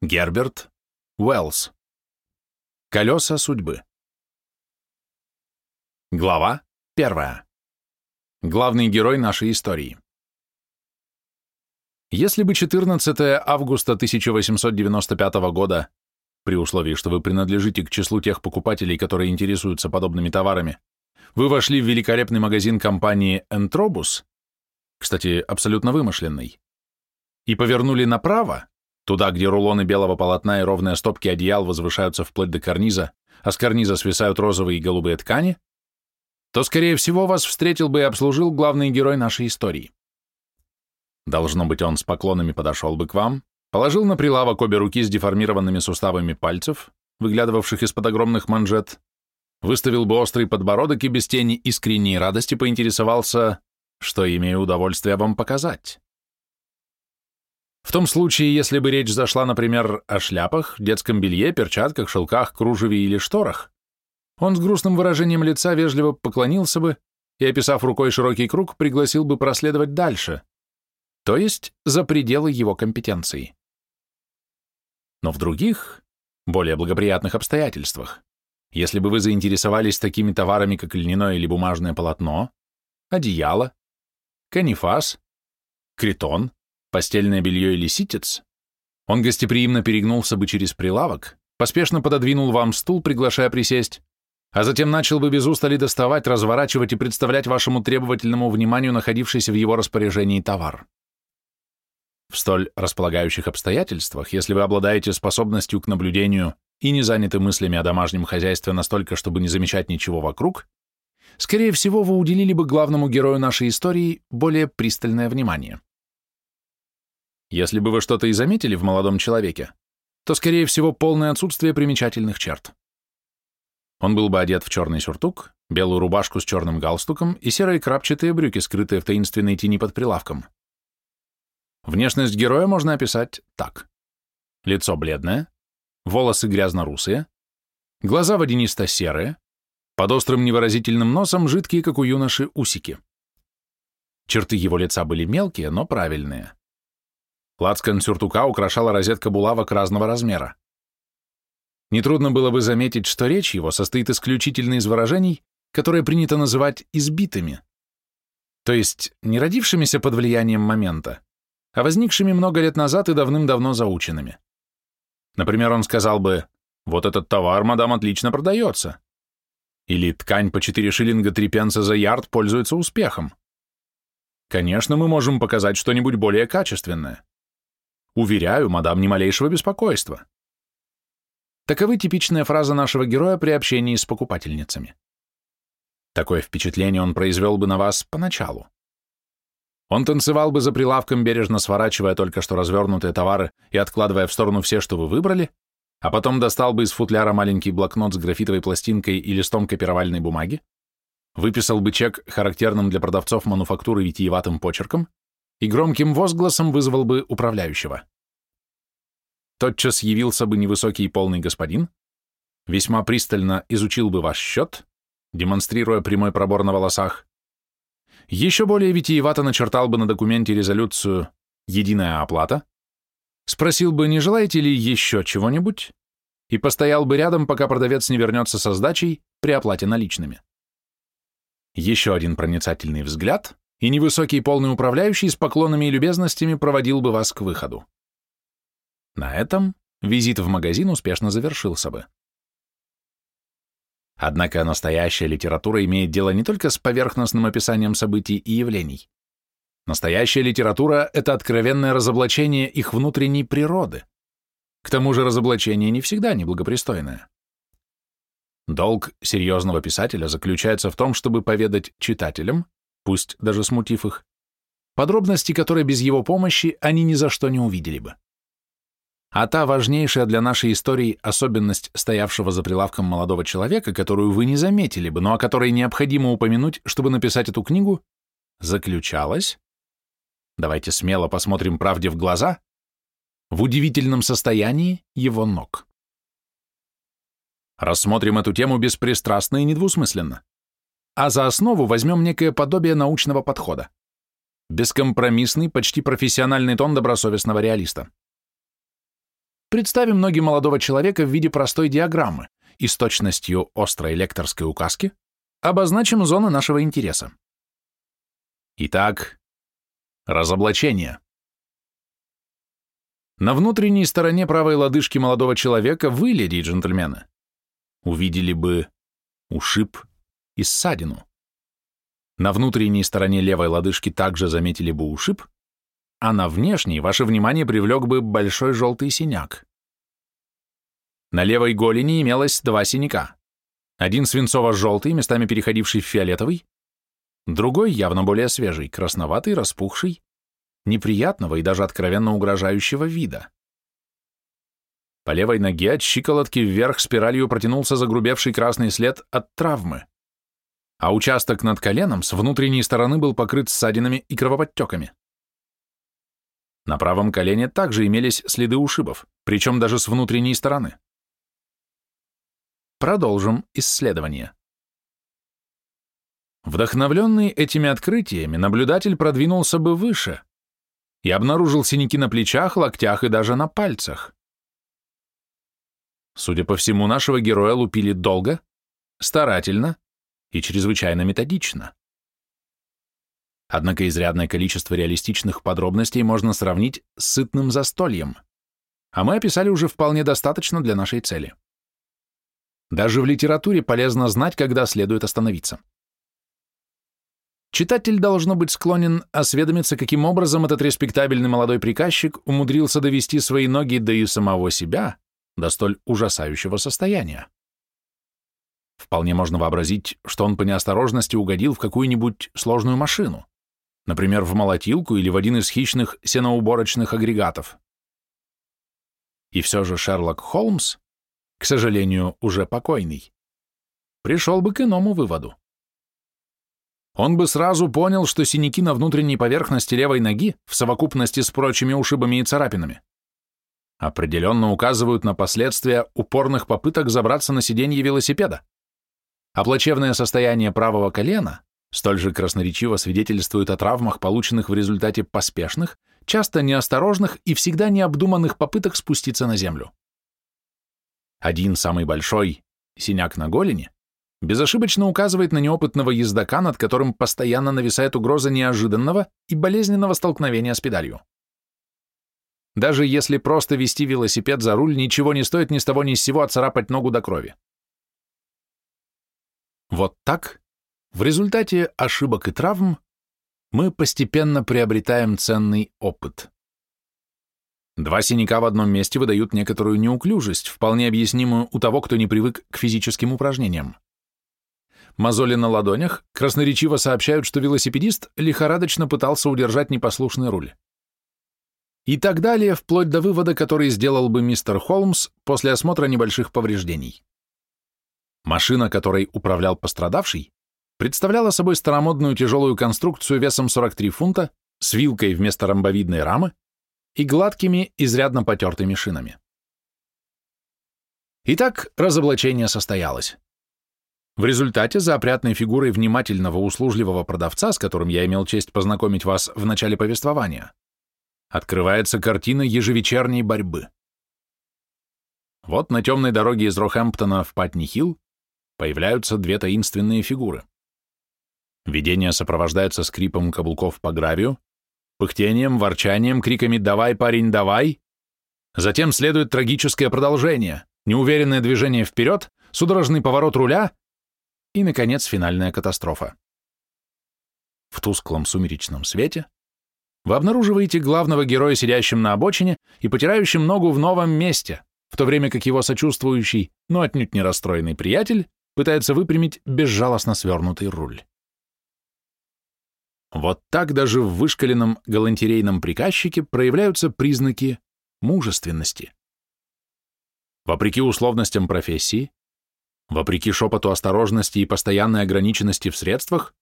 Герберт Уэллс. Колеса судьбы. Глава первая. Главный герой нашей истории. Если бы 14 августа 1895 года, при условии, что вы принадлежите к числу тех покупателей, которые интересуются подобными товарами, вы вошли в великолепный магазин компании Entrobus, кстати, абсолютно вымышленный, и повернули направо, туда, где рулоны белого полотна и ровные стопки одеял возвышаются вплоть до карниза, а с карниза свисают розовые и голубые ткани, то, скорее всего, вас встретил бы и обслужил главный герой нашей истории. Должно быть, он с поклонами подошел бы к вам, положил на прилавок обе руки с деформированными суставами пальцев, выглядывавших из-под огромных манжет, выставил бы острый подбородок и без тени искренней радости поинтересовался, что имею удовольствие вам показать. В том случае, если бы речь зашла, например, о шляпах, детском белье, перчатках, шелках, кружеве или шторах, он с грустным выражением лица вежливо поклонился бы и, описав рукой широкий круг, пригласил бы проследовать дальше, то есть за пределы его компетенции. Но в других, более благоприятных обстоятельствах, если бы вы заинтересовались такими товарами, как льняное или бумажное полотно, одеяло, канифас, критон, постельное белье или ситец, он гостеприимно перегнулся бы через прилавок, поспешно пододвинул вам стул, приглашая присесть, а затем начал бы без устали доставать, разворачивать и представлять вашему требовательному вниманию находившийся в его распоряжении товар. В столь располагающих обстоятельствах, если вы обладаете способностью к наблюдению и не заняты мыслями о домашнем хозяйстве настолько, чтобы не замечать ничего вокруг, скорее всего, вы уделили бы главному герою нашей истории более пристальное внимание. Если бы вы что-то и заметили в молодом человеке, то, скорее всего, полное отсутствие примечательных черт. Он был бы одет в черный сюртук, белую рубашку с черным галстуком и серые крапчатые брюки, скрытые в таинственной тени под прилавком. Внешность героя можно описать так. Лицо бледное, волосы грязно-русые, глаза водянисто-серые, под острым невыразительным носом жидкие, как у юноши, усики. Черты его лица были мелкие, но правильные. Лацкан сюртука украшала розетка булавок разного размера. Нетрудно было бы заметить, что речь его состоит исключительно из выражений, которые принято называть избитыми, то есть не родившимися под влиянием момента, а возникшими много лет назад и давным-давно заученными. Например, он сказал бы «Вот этот товар, мадам, отлично продается». Или «Ткань по 4 шиллинга 3 пенса за ярд пользуется успехом». Конечно, мы можем показать что-нибудь более качественное. Уверяю, мадам, ни малейшего беспокойства. Таковы типичная фраза нашего героя при общении с покупательницами. Такое впечатление он произвел бы на вас поначалу. Он танцевал бы за прилавком, бережно сворачивая только что развернутые товары и откладывая в сторону все, что вы выбрали, а потом достал бы из футляра маленький блокнот с графитовой пластинкой и листом копировальной бумаги, выписал бы чек характерным для продавцов мануфактуры витиеватым почерком и громким возгласом вызвал бы управляющего. Тотчас явился бы невысокий и полный господин, весьма пристально изучил бы ваш счет, демонстрируя прямой пробор на волосах, еще более витиевато начертал бы на документе резолюцию «Единая оплата», спросил бы, не желаете ли еще чего-нибудь, и постоял бы рядом, пока продавец не вернется со сдачей при оплате наличными. Еще один проницательный взгляд, и невысокий полный управляющий с поклонами и любезностями проводил бы вас к выходу. На этом визит в магазин успешно завершился бы. Однако настоящая литература имеет дело не только с поверхностным описанием событий и явлений. Настоящая литература — это откровенное разоблачение их внутренней природы. К тому же разоблачение не всегда неблагопристойное. Долг серьезного писателя заключается в том, чтобы поведать читателям, пусть даже смутив их, подробности, которые без его помощи они ни за что не увидели бы. А та важнейшая для нашей истории особенность стоявшего за прилавком молодого человека, которую вы не заметили бы, но о которой необходимо упомянуть, чтобы написать эту книгу, заключалась, давайте смело посмотрим правде в глаза, в удивительном состоянии его ног. Рассмотрим эту тему беспристрастно и недвусмысленно. А за основу возьмем некое подобие научного подхода. Бескомпромиссный, почти профессиональный тон добросовестного реалиста. Представим ноги молодого человека в виде простой диаграммы и с точностью острой лекторской указки обозначим зоны нашего интереса. Итак, разоблачение. На внутренней стороне правой лодыжки молодого человека вы, леди и джентльмены, увидели бы ушиб и ссадину. На внутренней стороне левой лодыжки также заметили бы ушиб, а на внешней ваше внимание привлек бы большой желтый синяк. На левой голени имелось два синяка. Один свинцово-желтый, местами переходивший в фиолетовый, другой, явно более свежий, красноватый, распухший, неприятного и даже откровенно угрожающего вида. По левой ноге от щиколотки вверх спиралью протянулся загрубевший красный след от травмы, а участок над коленом с внутренней стороны был покрыт ссадинами и кровоподтеками. На правом колене также имелись следы ушибов, причем даже с внутренней стороны. Продолжим исследование. Вдохновленный этими открытиями, наблюдатель продвинулся бы выше и обнаружил синяки на плечах, локтях и даже на пальцах. Судя по всему, нашего героя лупили долго, старательно и чрезвычайно методично. Однако изрядное количество реалистичных подробностей можно сравнить с сытным застольем, а мы описали уже вполне достаточно для нашей цели. Даже в литературе полезно знать, когда следует остановиться. Читатель должно быть склонен осведомиться, каким образом этот респектабельный молодой приказчик умудрился довести свои ноги до и самого себя до столь ужасающего состояния. Вполне можно вообразить, что он по неосторожности угодил в какую-нибудь сложную машину например, в молотилку или в один из хищных сеноуборочных агрегатов. И все же Шерлок Холмс, к сожалению, уже покойный, пришел бы к иному выводу. Он бы сразу понял, что синяки на внутренней поверхности левой ноги в совокупности с прочими ушибами и царапинами определенно указывают на последствия упорных попыток забраться на сиденье велосипеда, а плачевное состояние правого колена столь же красноречиво свидетельствует о травмах, полученных в результате поспешных, часто неосторожных и всегда необдуманных попыток спуститься на землю. Один самый большой, синяк на голени, безошибочно указывает на неопытного ездока, над которым постоянно нависает угроза неожиданного и болезненного столкновения с педалью. Даже если просто вести велосипед за руль, ничего не стоит ни с того ни с сего отцарапать ногу до крови. Вот так в результате ошибок и травм мы постепенно приобретаем ценный опыт. Два синяка в одном месте выдают некоторую неуклюжесть, вполне объяснимую у того, кто не привык к физическим упражнениям. Мозоли на ладонях красноречиво сообщают, что велосипедист лихорадочно пытался удержать непослушный руль. И так далее, вплоть до вывода, который сделал бы мистер Холмс после осмотра небольших повреждений. Машина, которой управлял пострадавший, представляла собой старомодную тяжелую конструкцию весом 43 фунта с вилкой вместо ромбовидной рамы и гладкими, изрядно потертыми шинами. Итак, разоблачение состоялось. В результате за опрятной фигурой внимательного, услужливого продавца, с которым я имел честь познакомить вас в начале повествования, открывается картина ежевечерней борьбы. Вот на темной дороге из Рохэмптона в Патни-Хилл появляются две таинственные фигуры. Видения сопровождаются скрипом каблуков по гравию, пыхтением, ворчанием, криками «Давай, парень, давай!». Затем следует трагическое продолжение, неуверенное движение вперед, судорожный поворот руля и, наконец, финальная катастрофа. В тусклом сумеречном свете вы обнаруживаете главного героя, сидящим на обочине и потирающим ногу в новом месте, в то время как его сочувствующий, но отнюдь не расстроенный приятель пытается выпрямить безжалостно свернутый руль. Вот так даже в вышкаленном галантерейном приказчике проявляются признаки мужественности. Вопреки условностям профессии, вопреки шепоту осторожности и постоянной ограниченности в средствах,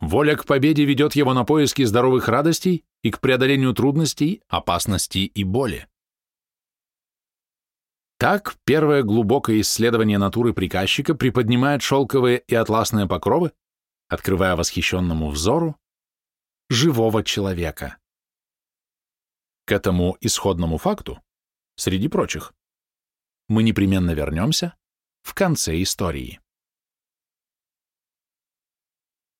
воля к победе ведет его на поиски здоровых радостей и к преодолению трудностей, опасностей и боли. Так, первое глубокое исследование натуры приказчика приподнимает шелковые и атласные покровы, открывая восхищенному взору живого человека. К этому исходному факту среди прочих. Мы непременно вернемся в конце истории.